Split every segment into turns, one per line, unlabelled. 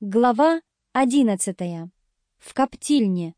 Глава одиннадцатая. В коптильне.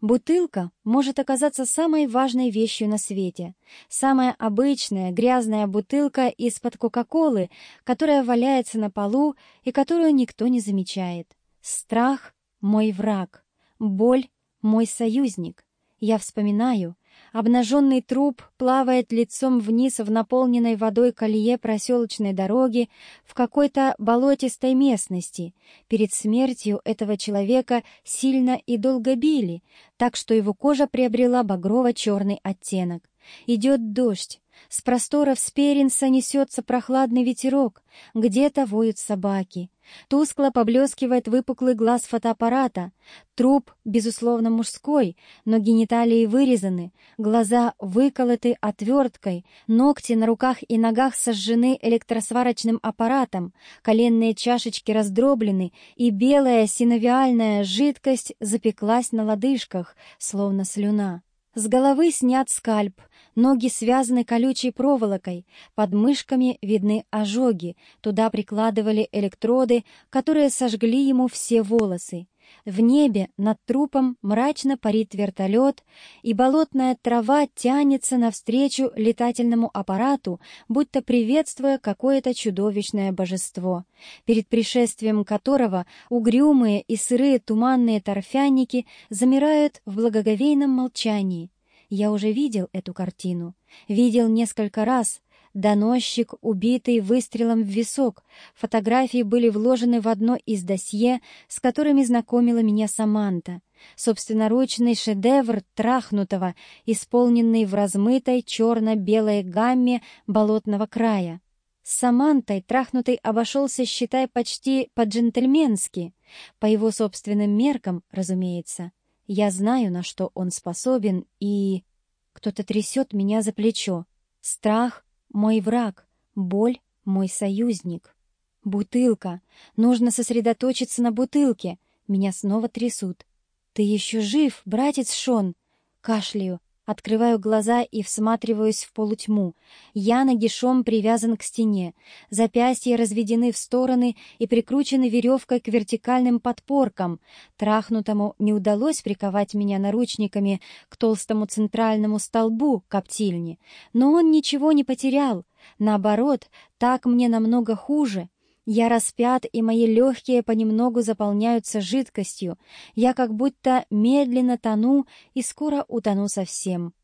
Бутылка может оказаться самой важной вещью на свете. Самая обычная грязная бутылка из-под Кока-Колы, которая валяется на полу и которую никто не замечает. Страх — мой враг. Боль — мой союзник. Я вспоминаю, Обнаженный труп плавает лицом вниз в наполненной водой колее проселочной дороги в какой-то болотистой местности. Перед смертью этого человека сильно и долго били, так что его кожа приобрела багрово-черный оттенок. Идет дождь, с просторов Сперинса несется прохладный ветерок, где-то воют собаки. Тускло поблескивает выпуклый глаз фотоаппарата. Труп, безусловно, мужской, но гениталии вырезаны, глаза выколоты отверткой, ногти на руках и ногах сожжены электросварочным аппаратом, коленные чашечки раздроблены, и белая синовиальная жидкость запеклась на лодыжках, словно слюна. С головы снят скальп, ноги связаны колючей проволокой, под мышками видны ожоги, туда прикладывали электроды, которые сожгли ему все волосы. В небе над трупом мрачно парит вертолет, и болотная трава тянется навстречу летательному аппарату, будто приветствуя какое-то чудовищное божество, перед пришествием которого угрюмые и сырые туманные торфяники замирают в благоговейном молчании. Я уже видел эту картину, видел несколько раз, Доносчик, убитый выстрелом в висок. Фотографии были вложены в одно из досье, с которыми знакомила меня Саманта. Собственноручный шедевр трахнутого, исполненный в размытой черно-белой гамме болотного края. С Самантой трахнутый обошелся, считай, почти по-джентльменски. По его собственным меркам, разумеется. Я знаю, на что он способен, и... Кто-то трясет меня за плечо. Страх, мой враг, боль — мой союзник. Бутылка. Нужно сосредоточиться на бутылке. Меня снова трясут. Ты еще жив, братец Шон? Кашляю. Открываю глаза и всматриваюсь в полутьму. Я нагишом привязан к стене. Запястья разведены в стороны и прикручены веревкой к вертикальным подпоркам. Трахнутому не удалось приковать меня наручниками к толстому центральному столбу коптильни. Но он ничего не потерял. Наоборот, так мне намного хуже. Я распят, и мои легкие понемногу заполняются жидкостью. Я как будто медленно тону и скоро утону совсем.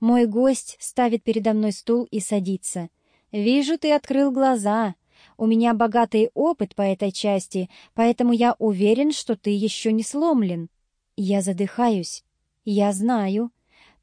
Мой гость ставит передо мной стул и садится. «Вижу, ты открыл глаза. У меня богатый опыт по этой части, поэтому я уверен, что ты еще не сломлен. Я задыхаюсь. Я знаю.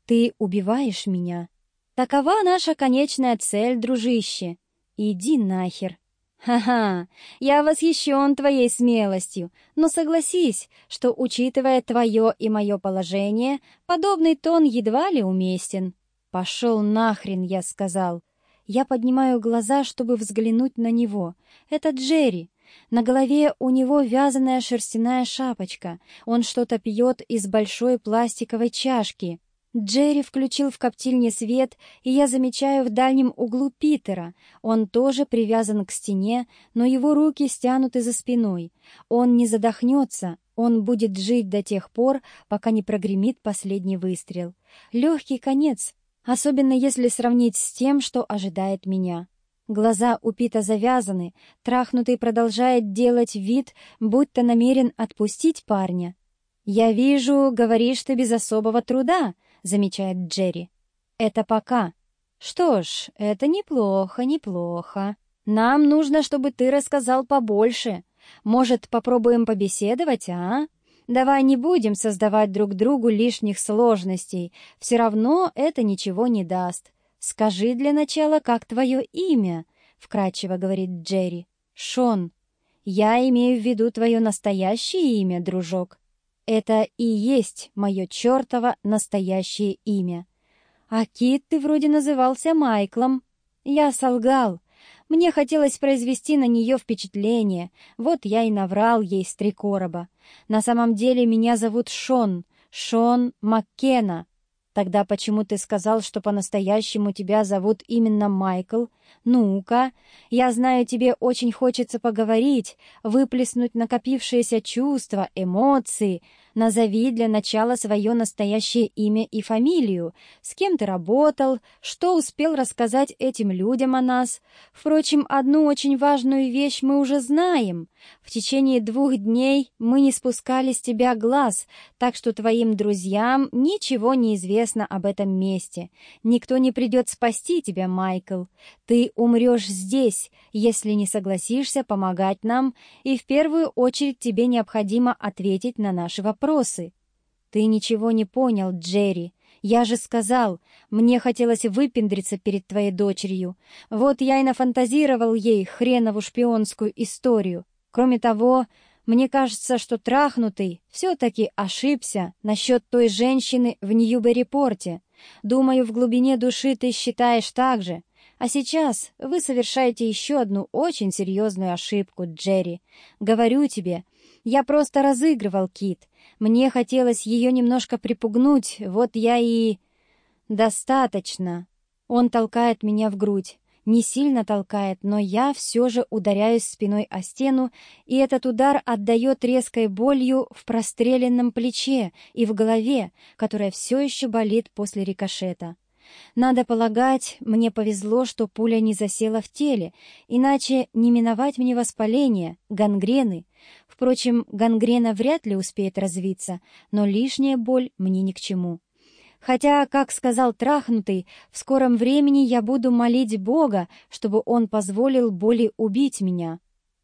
Ты убиваешь меня. Такова наша конечная цель, дружище. Иди нахер». «Ха-ха, я восхищен твоей смелостью, но согласись, что, учитывая твое и мое положение, подобный тон едва ли уместен». «Пошел нахрен», — я сказал. Я поднимаю глаза, чтобы взглянуть на него. Это Джерри. На голове у него вязаная шерстяная шапочка. Он что-то пьет из большой пластиковой чашки. Джерри включил в коптильне свет, и я замечаю в дальнем углу Питера. Он тоже привязан к стене, но его руки стянуты за спиной. Он не задохнется, он будет жить до тех пор, пока не прогремит последний выстрел. Легкий конец, особенно если сравнить с тем, что ожидает меня. Глаза у Пита завязаны, трахнутый продолжает делать вид, будто намерен отпустить парня. «Я вижу, говоришь ты без особого труда», замечает Джерри. «Это пока. Что ж, это неплохо, неплохо. Нам нужно, чтобы ты рассказал побольше. Может, попробуем побеседовать, а? Давай не будем создавать друг другу лишних сложностей. Все равно это ничего не даст. Скажи для начала, как твое имя?» — вкратчиво говорит Джерри. «Шон. Я имею в виду твое настоящее имя, дружок». Это и есть мое чертово настоящее имя. А Кит ты вроде назывался Майклом. Я солгал. Мне хотелось произвести на нее впечатление. Вот я и наврал ей с три короба. На самом деле меня зовут Шон. Шон Маккена. Тогда почему ты сказал, что по-настоящему тебя зовут именно Майкл? Ну-ка, я знаю, тебе очень хочется поговорить, выплеснуть накопившиеся чувства, эмоции. Назови для начала свое настоящее имя и фамилию, с кем ты работал, что успел рассказать этим людям о нас. Впрочем, одну очень важную вещь мы уже знаем. В течение двух дней мы не спускали с тебя глаз, так что твоим друзьям ничего не известно об этом месте. Никто не придет спасти тебя, Майкл. Ты умрешь здесь, если не согласишься помогать нам, и в первую очередь тебе необходимо ответить на наши вопросы. Ты ничего не понял, Джерри. Я же сказал, мне хотелось выпендриться перед твоей дочерью. Вот я и нафантазировал ей хренову шпионскую историю. Кроме того, мне кажется, что трахнутый все-таки ошибся насчет той женщины в Ньюберри-порте. Думаю, в глубине души ты считаешь так же. А сейчас вы совершаете еще одну очень серьезную ошибку, Джерри. Говорю тебе, я просто разыгрывал Кит. Мне хотелось ее немножко припугнуть, вот я и... Достаточно. Он толкает меня в грудь. Не сильно толкает, но я все же ударяюсь спиной о стену, и этот удар отдает резкой болью в простреленном плече и в голове, которая все еще болит после рикошета. Надо полагать, мне повезло, что пуля не засела в теле, иначе не миновать мне воспаления, гангрены. Впрочем, гангрена вряд ли успеет развиться, но лишняя боль мне ни к чему. Хотя, как сказал трахнутый, в скором времени я буду молить Бога, чтобы он позволил боли убить меня.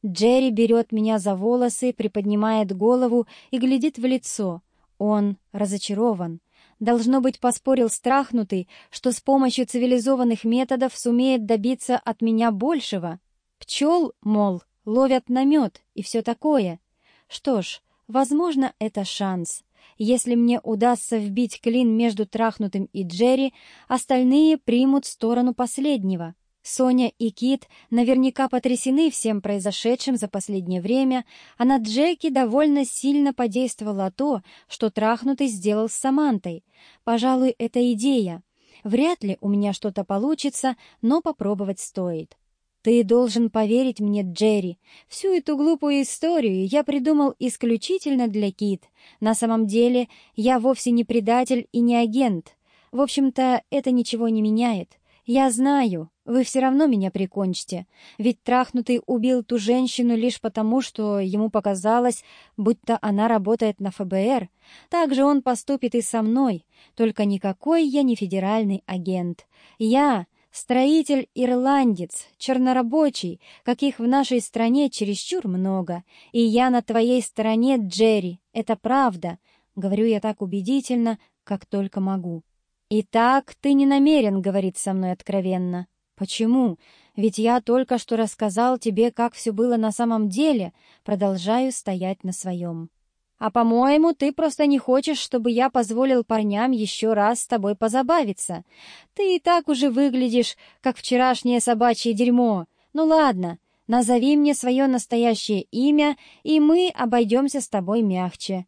Джерри берет меня за волосы, приподнимает голову и глядит в лицо. Он разочарован. Должно быть, поспорил страхнутый, что с помощью цивилизованных методов сумеет добиться от меня большего. Пчел, мол, ловят на мед и все такое. Что ж, возможно, это шанс. Если мне удастся вбить клин между трахнутым и Джерри, остальные примут сторону последнего. Соня и Кит наверняка потрясены всем произошедшим за последнее время, а на Джеки довольно сильно подействовало то, что трахнутый сделал с Самантой. Пожалуй, это идея. Вряд ли у меня что-то получится, но попробовать стоит. «Ты должен поверить мне, Джерри. Всю эту глупую историю я придумал исключительно для Кит. На самом деле я вовсе не предатель и не агент. В общем-то, это ничего не меняет. Я знаю, вы все равно меня прикончите, ведь трахнутый убил ту женщину лишь потому, что ему показалось, будто она работает на ФБР. Так же он поступит и со мной, только никакой я не федеральный агент. Я строитель-ирландец, чернорабочий, каких в нашей стране чересчур много, и я на твоей стороне, Джерри, это правда, говорю я так убедительно, как только могу. «Итак, ты не намерен говорить со мной откровенно?» «Почему? Ведь я только что рассказал тебе, как все было на самом деле. Продолжаю стоять на своем». «А, по-моему, ты просто не хочешь, чтобы я позволил парням еще раз с тобой позабавиться. Ты и так уже выглядишь, как вчерашнее собачье дерьмо. Ну ладно, назови мне свое настоящее имя, и мы обойдемся с тобой мягче».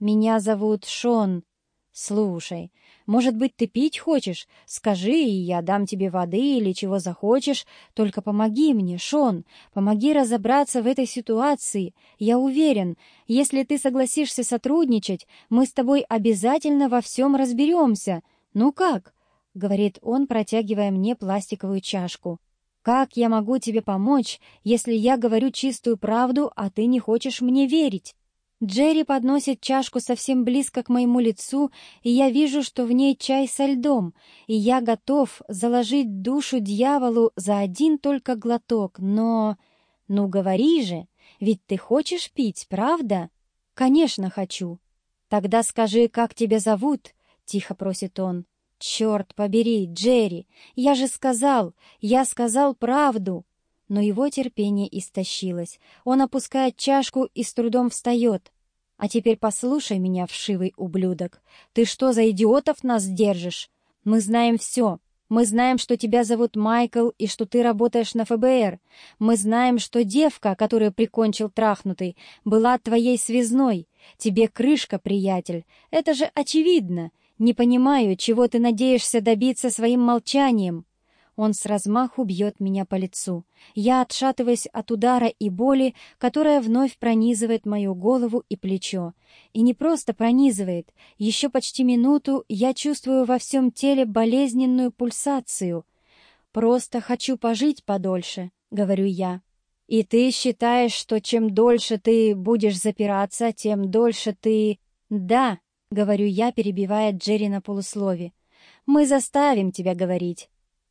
«Меня зовут Шон». «Слушай, может быть, ты пить хочешь? Скажи, и я дам тебе воды или чего захочешь. Только помоги мне, Шон, помоги разобраться в этой ситуации. Я уверен, если ты согласишься сотрудничать, мы с тобой обязательно во всем разберемся. Ну как?» — говорит он, протягивая мне пластиковую чашку. «Как я могу тебе помочь, если я говорю чистую правду, а ты не хочешь мне верить?» Джерри подносит чашку совсем близко к моему лицу, и я вижу, что в ней чай со льдом, и я готов заложить душу дьяволу за один только глоток, но... Ну, говори же, ведь ты хочешь пить, правда? Конечно, хочу. Тогда скажи, как тебя зовут? Тихо просит он. Черт побери, Джерри, я же сказал, я сказал правду но его терпение истощилось. Он опускает чашку и с трудом встает. «А теперь послушай меня, вшивый ублюдок. Ты что за идиотов нас держишь? Мы знаем все. Мы знаем, что тебя зовут Майкл и что ты работаешь на ФБР. Мы знаем, что девка, которую прикончил трахнутый, была твоей связной. Тебе крышка, приятель. Это же очевидно. Не понимаю, чего ты надеешься добиться своим молчанием». Он с размаху бьет меня по лицу. Я отшатываюсь от удара и боли, которая вновь пронизывает мою голову и плечо. И не просто пронизывает. Еще почти минуту я чувствую во всем теле болезненную пульсацию. «Просто хочу пожить подольше», — говорю я. «И ты считаешь, что чем дольше ты будешь запираться, тем дольше ты...» «Да», — говорю я, перебивая Джерри на полуслове. «Мы заставим тебя говорить».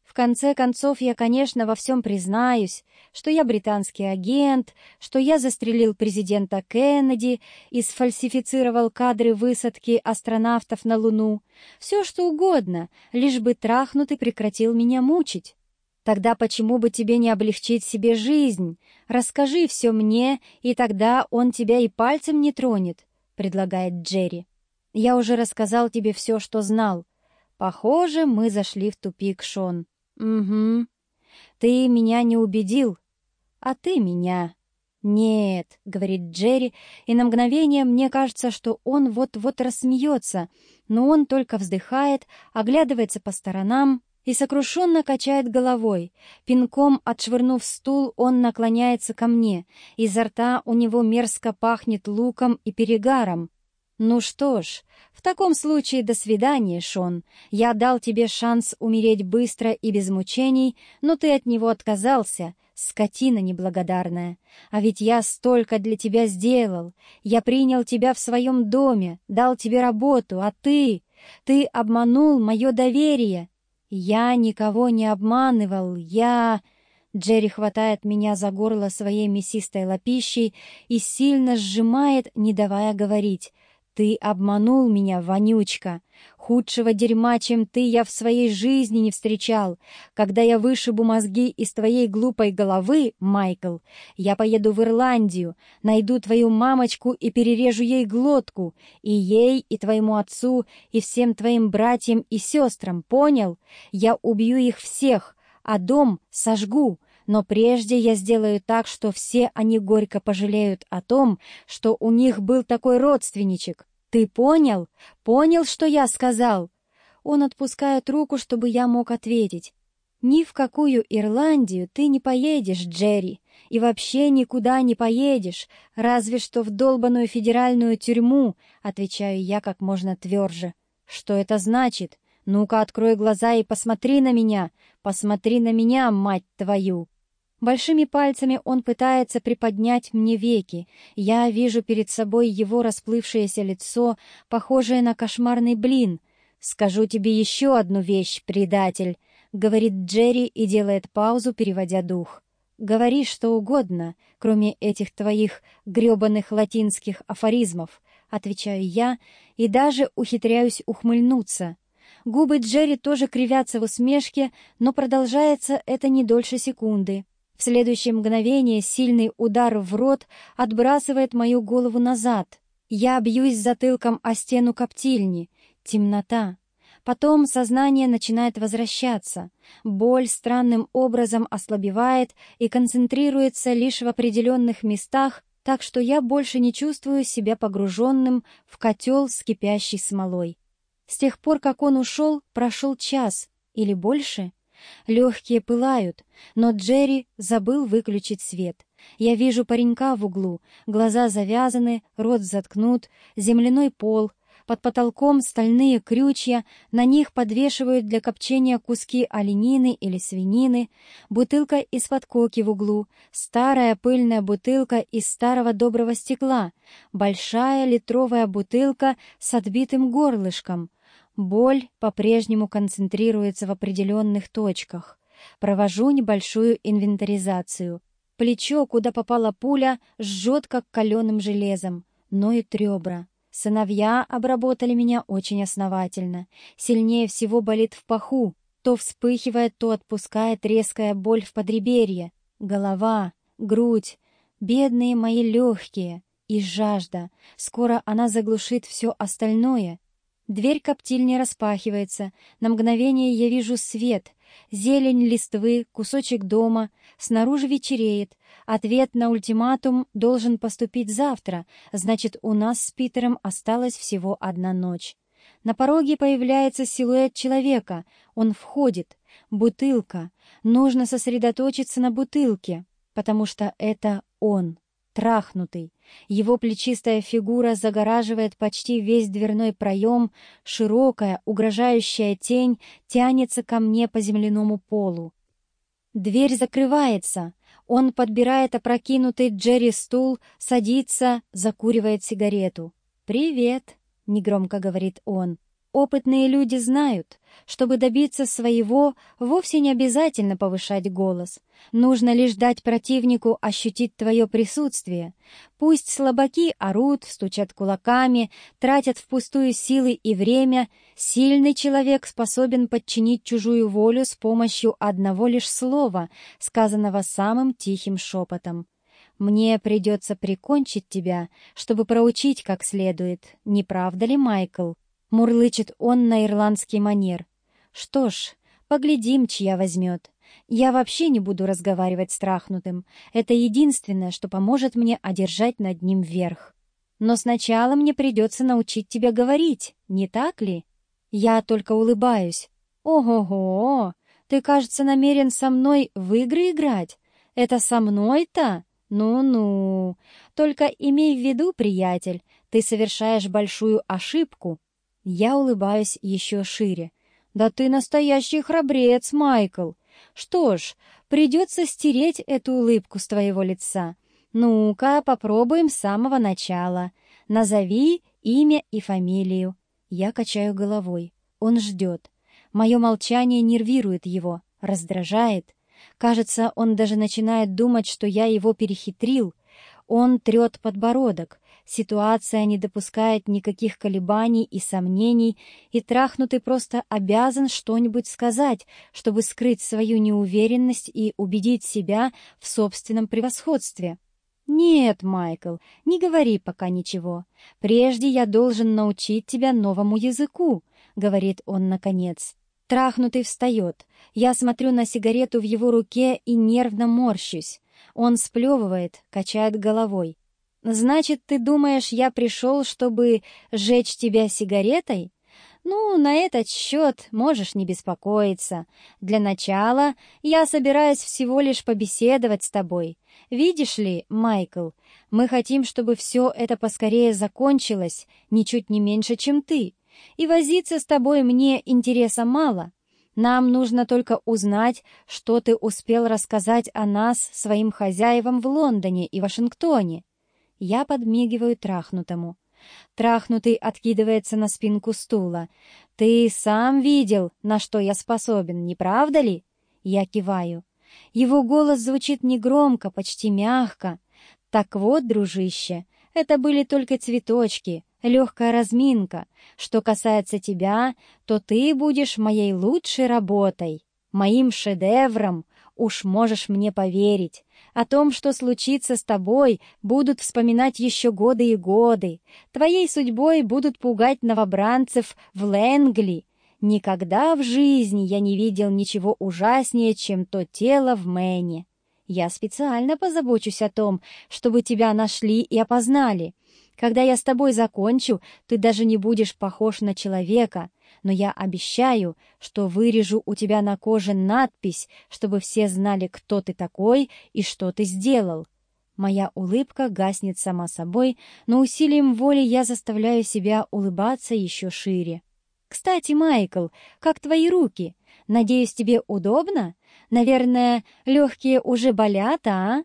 В конце концов, я, конечно, во всем признаюсь, что я британский агент, что я застрелил президента Кеннеди и сфальсифицировал кадры высадки астронавтов на Луну. Все, что угодно, лишь бы трахнутый прекратил меня мучить. Тогда почему бы тебе не облегчить себе жизнь? Расскажи все мне, и тогда он тебя и пальцем не тронет, — предлагает Джерри. Я уже рассказал тебе все, что знал. Похоже, мы зашли в тупик, Шон. «Угу. Ты меня не убедил, а ты меня». «Нет», — говорит Джерри, и на мгновение мне кажется, что он вот-вот рассмеется, но он только вздыхает, оглядывается по сторонам и сокрушенно качает головой. Пинком отшвырнув стул, он наклоняется ко мне. Изо рта у него мерзко пахнет луком и перегаром. «Ну что ж, в таком случае до свидания, Шон. Я дал тебе шанс умереть быстро и без мучений, но ты от него отказался, скотина неблагодарная. А ведь я столько для тебя сделал. Я принял тебя в своем доме, дал тебе работу, а ты... Ты обманул мое доверие. Я никого не обманывал, я...» Джерри хватает меня за горло своей мясистой лапищей и сильно сжимает, не давая говорить. Ты обманул меня, вонючка. Худшего дерьма, чем ты, я в своей жизни не встречал. Когда я вышибу мозги из твоей глупой головы, Майкл, я поеду в Ирландию, найду твою мамочку и перережу ей глотку. И ей, и твоему отцу, и всем твоим братьям и сестрам, понял? Я убью их всех, а дом сожгу. Но прежде я сделаю так, что все они горько пожалеют о том, что у них был такой родственничек. «Ты понял? Понял, что я сказал?» Он отпускает руку, чтобы я мог ответить. «Ни в какую Ирландию ты не поедешь, Джерри, и вообще никуда не поедешь, разве что в долбаную федеральную тюрьму», отвечаю я как можно тверже. «Что это значит? Ну-ка, открой глаза и посмотри на меня! Посмотри на меня, мать твою!» Большими пальцами он пытается приподнять мне веки. Я вижу перед собой его расплывшееся лицо, похожее на кошмарный блин. «Скажу тебе еще одну вещь, предатель», — говорит Джерри и делает паузу, переводя дух. «Говори что угодно, кроме этих твоих гребаных латинских афоризмов», — отвечаю я и даже ухитряюсь ухмыльнуться. Губы Джерри тоже кривятся в усмешке, но продолжается это не дольше секунды. В следующее мгновение сильный удар в рот отбрасывает мою голову назад. Я бьюсь затылком о стену коптильни. Темнота. Потом сознание начинает возвращаться. Боль странным образом ослабевает и концентрируется лишь в определенных местах, так что я больше не чувствую себя погруженным в котел с кипящей смолой. С тех пор, как он ушел, прошел час или больше — Легкие пылают, но Джерри забыл выключить свет. Я вижу паренька в углу, глаза завязаны, рот заткнут, земляной пол, под потолком стальные крючья, на них подвешивают для копчения куски оленины или свинины, бутылка из-под коки в углу, старая пыльная бутылка из старого доброго стекла, большая литровая бутылка с отбитым горлышком — Боль по-прежнему концентрируется в определенных точках. Провожу небольшую инвентаризацию. Плечо, куда попала пуля, жжет, как каленым железом, ноют ребра. Сыновья обработали меня очень основательно. Сильнее всего болит в паху. То вспыхивает, то отпускает резкая боль в подреберье. Голова, грудь, бедные мои легкие и жажда. Скоро она заглушит все остальное. Дверь коптильни распахивается. На мгновение я вижу свет, зелень листвы, кусочек дома. Снаружи вечереет. Ответ на ультиматум должен поступить завтра, значит, у нас с Питером осталась всего одна ночь. На пороге появляется силуэт человека. Он входит. Бутылка. Нужно сосредоточиться на бутылке, потому что это он, трахнутый. Его плечистая фигура загораживает почти весь дверной проем, широкая, угрожающая тень тянется ко мне по земляному полу. Дверь закрывается. Он подбирает опрокинутый Джерри стул, садится, закуривает сигарету. «Привет», — негромко говорит он. Опытные люди знают, чтобы добиться своего, вовсе не обязательно повышать голос. Нужно лишь дать противнику ощутить твое присутствие. Пусть слабаки орут, стучат кулаками, тратят впустую силы и время, сильный человек способен подчинить чужую волю с помощью одного лишь слова, сказанного самым тихим шепотом. «Мне придется прикончить тебя, чтобы проучить как следует, не правда ли, Майкл?» Мурлычет он на ирландский манер. Что ж, поглядим, чья возьмет. Я вообще не буду разговаривать с трахнутым. Это единственное, что поможет мне одержать над ним верх. Но сначала мне придется научить тебя говорить, не так ли? Я только улыбаюсь. Ого-го! Ты, кажется, намерен со мной в игры играть. Это со мной-то? Ну-ну. Только имей в виду, приятель, ты совершаешь большую ошибку. Я улыбаюсь еще шире. «Да ты настоящий храбрец, Майкл! Что ж, придется стереть эту улыбку с твоего лица. Ну-ка, попробуем с самого начала. Назови имя и фамилию». Я качаю головой. Он ждет. Мое молчание нервирует его, раздражает. Кажется, он даже начинает думать, что я его перехитрил. Он трет подбородок, Ситуация не допускает никаких колебаний и сомнений, и трахнутый просто обязан что-нибудь сказать, чтобы скрыть свою неуверенность и убедить себя в собственном превосходстве. «Нет, Майкл, не говори пока ничего. Прежде я должен научить тебя новому языку», — говорит он наконец. Трахнутый встает. Я смотрю на сигарету в его руке и нервно морщусь. Он сплевывает, качает головой. «Значит, ты думаешь, я пришел, чтобы сжечь тебя сигаретой?» «Ну, на этот счет можешь не беспокоиться. Для начала я собираюсь всего лишь побеседовать с тобой. Видишь ли, Майкл, мы хотим, чтобы все это поскорее закончилось, ничуть не меньше, чем ты. И возиться с тобой мне интереса мало. Нам нужно только узнать, что ты успел рассказать о нас своим хозяевам в Лондоне и Вашингтоне. Я подмигиваю трахнутому. Трахнутый откидывается на спинку стула. «Ты сам видел, на что я способен, не правда ли?» Я киваю. Его голос звучит негромко, почти мягко. «Так вот, дружище, это были только цветочки, легкая разминка. Что касается тебя, то ты будешь моей лучшей работой, моим шедевром, уж можешь мне поверить. О том, что случится с тобой, будут вспоминать еще годы и годы. Твоей судьбой будут пугать новобранцев в Лэнгли. Никогда в жизни я не видел ничего ужаснее, чем то тело в Мэне. Я специально позабочусь о том, чтобы тебя нашли и опознали. Когда я с тобой закончу, ты даже не будешь похож на человека, но я обещаю, что вырежу у тебя на коже надпись, чтобы все знали, кто ты такой и что ты сделал. Моя улыбка гаснет сама собой, но усилием воли я заставляю себя улыбаться еще шире. «Кстати, Майкл, как твои руки? Надеюсь, тебе удобно? Наверное, легкие уже болят, а?»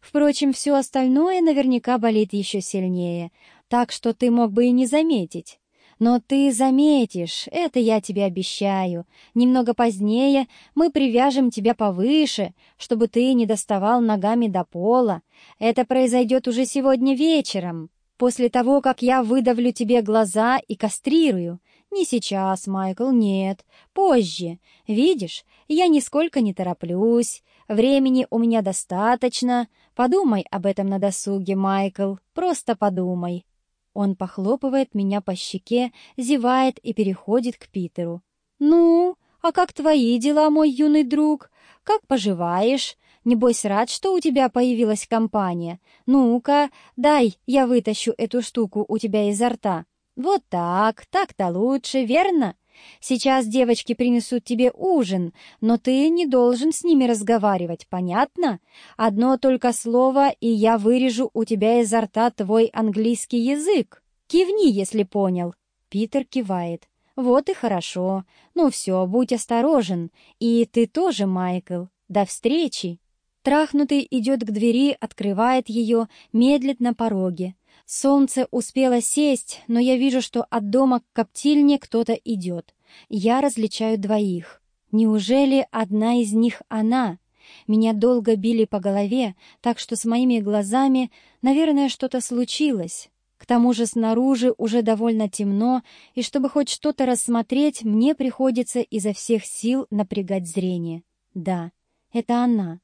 Впрочем, все остальное наверняка болит еще сильнее, так что ты мог бы и не заметить. Но ты заметишь, это я тебе обещаю. Немного позднее мы привяжем тебя повыше, чтобы ты не доставал ногами до пола. Это произойдет уже сегодня вечером, после того, как я выдавлю тебе глаза и кастрирую. Не сейчас, Майкл, нет, позже. Видишь, я нисколько не тороплюсь. Времени у меня достаточно. Подумай об этом на досуге, Майкл, просто подумай. Он похлопывает меня по щеке, зевает и переходит к Питеру. «Ну, а как твои дела, мой юный друг? Как поживаешь? Небось, рад, что у тебя появилась компания. Ну-ка, дай, я вытащу эту штуку у тебя изо рта. Вот так, так-то лучше, верно? Сейчас девочки принесут тебе ужин, но ты не должен с ними разговаривать, понятно? Одно только слово, и я вырежу у тебя изо рта твой английский язык. Кивни, если понял». Питер кивает. «Вот и хорошо. Ну все, будь осторожен. И ты тоже, Майкл. До встречи!» Трахнутый идет к двери, открывает ее, медлит на пороге. Солнце успело сесть, но я вижу, что от дома к коптильне кто-то идет. Я различаю двоих. Неужели одна из них она? Меня долго били по голове, так что с моими глазами, наверное, что-то случилось. К тому же снаружи уже довольно темно, и чтобы хоть что-то рассмотреть, мне приходится изо всех сил напрягать зрение. Да, это она.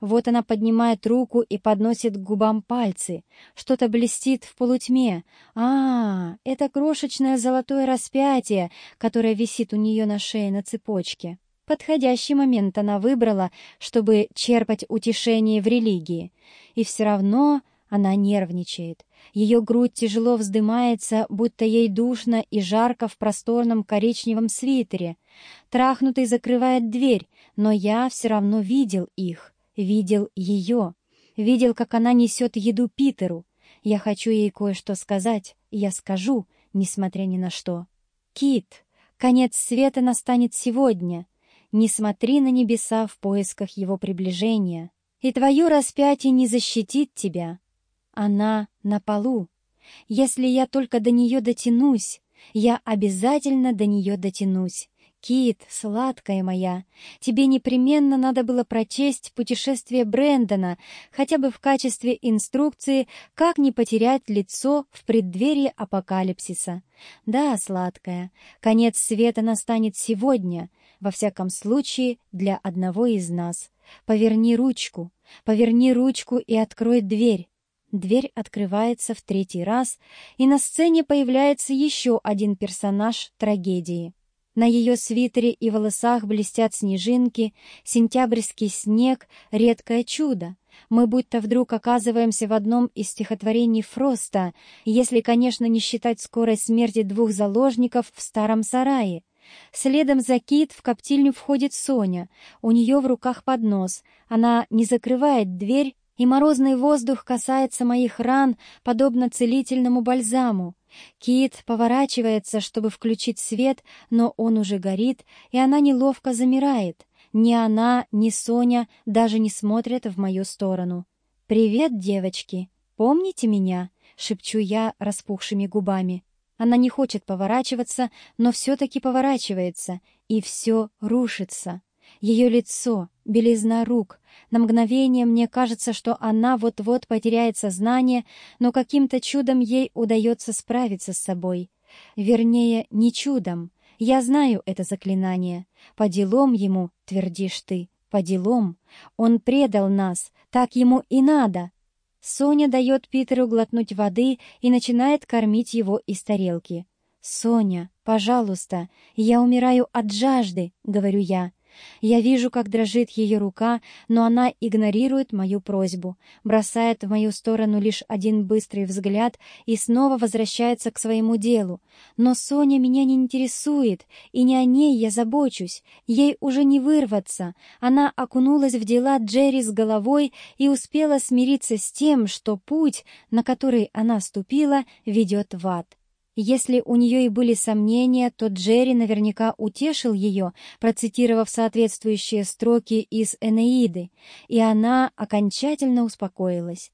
Вот она поднимает руку и подносит к губам пальцы. Что-то блестит в полутьме. А, это крошечное золотое распятие, которое висит у нее на шее на цепочке. Подходящий момент она выбрала, чтобы черпать утешение в религии. И все равно она нервничает. Ее грудь тяжело вздымается, будто ей душно и жарко в просторном коричневом свитере. Трахнутый закрывает дверь, но я все равно видел их. Видел ее. Видел, как она несет еду Питеру. Я хочу ей кое-что сказать, я скажу, несмотря ни на что. «Кит, конец света настанет сегодня. Не смотри на небеса в поисках его приближения, и твое распятие не защитит тебя. Она на полу. Если я только до нее дотянусь, я обязательно до нее дотянусь. Кит, сладкая моя, тебе непременно надо было прочесть «Путешествие Брэндона», хотя бы в качестве инструкции, как не потерять лицо в преддверии апокалипсиса. Да, сладкая, конец света настанет сегодня, во всяком случае, для одного из нас. Поверни ручку, поверни ручку и открой дверь. Дверь открывается в третий раз, и на сцене появляется еще один персонаж трагедии. На ее свитере и волосах блестят снежинки, сентябрьский снег — редкое чудо. Мы будто вдруг оказываемся в одном из стихотворений Фроста, если, конечно, не считать скорой смерти двух заложников в старом сарае. Следом за Кит в коптильню входит Соня. У нее в руках поднос. Она не закрывает дверь, и морозный воздух касается моих ран, подобно целительному бальзаму. Кит поворачивается, чтобы включить свет, но он уже горит, и она неловко замирает. Ни она, ни Соня даже не смотрят в мою сторону. «Привет, девочки! Помните меня?» — шепчу я распухшими губами. Она не хочет поворачиваться, но все-таки поворачивается, и все рушится. Ее лицо, белизна рук. На мгновение мне кажется, что она вот-вот потеряет сознание, но каким-то чудом ей удается справиться с собой. Вернее, не чудом. Я знаю это заклинание. По делам ему, твердишь ты, по делам. Он предал нас, так ему и надо. Соня дает Питеру глотнуть воды и начинает кормить его из тарелки. «Соня, пожалуйста, я умираю от жажды», — говорю я. Я вижу, как дрожит ее рука, но она игнорирует мою просьбу, бросает в мою сторону лишь один быстрый взгляд и снова возвращается к своему делу. Но Соня меня не интересует, и не о ней я забочусь. Ей уже не вырваться. Она окунулась в дела Джерри с головой и успела смириться с тем, что путь, на который она ступила, ведет в ад. Если у нее и были сомнения, то Джерри наверняка утешил ее, процитировав соответствующие строки из «Энеиды», и она окончательно успокоилась.